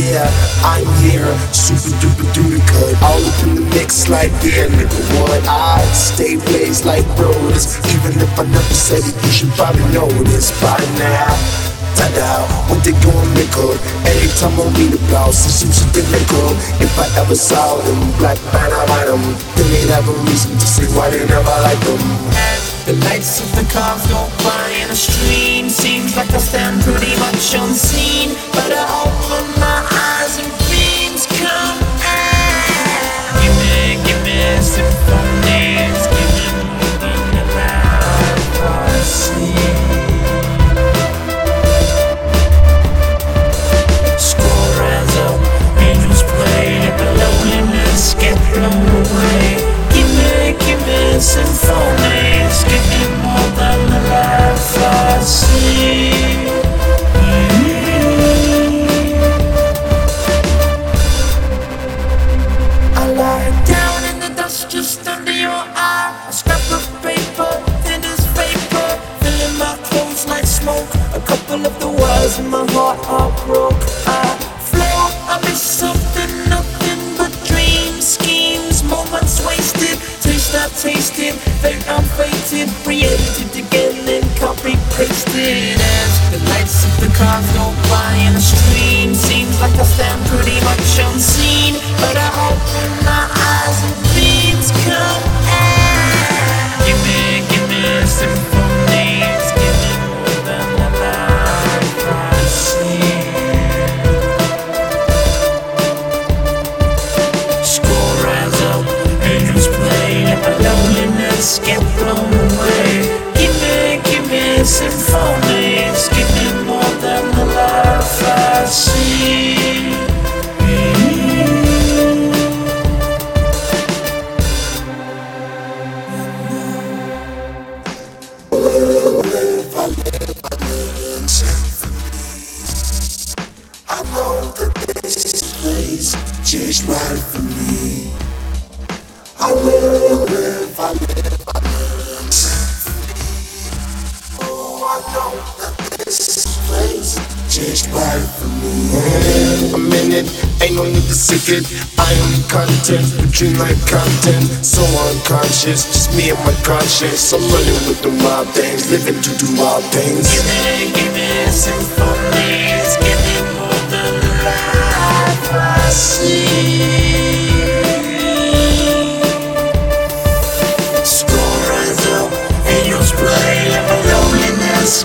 yeah I'm here, super duper duper cut. All up in the mix like yeah, nigga. What I stay blazed like bros. Even if I never said it, you should probably know this by now. Tada, when they going. Every time I read about should be nickel. If I ever saw them, black man, I write them. Then they'd have a reason to say why they never like them. The lights of the cars go by in a stream Seems like I stand pretty much unseen But I open my eyes A couple of the wires in my heart are broke. I float, I miss something, nothing but dreams, schemes, moments wasted. Taste I tasted, fate I'm fated, created again and copy pasted. As the lights of the cars go by in a stream, seems like I stand pretty much unseen, loneliness get blown away. Give me, give me symphonies, give me more than the life I see. Just right for me. I I live, I live. changed life for me. I'm in it, ain't no need to seek it. I am content, between my content. So unconscious, just me and my conscience. I'm running with the wild things, living to do wild things. Give it, give it, some for me. Give it more than life I see. Score rise up, my loneliness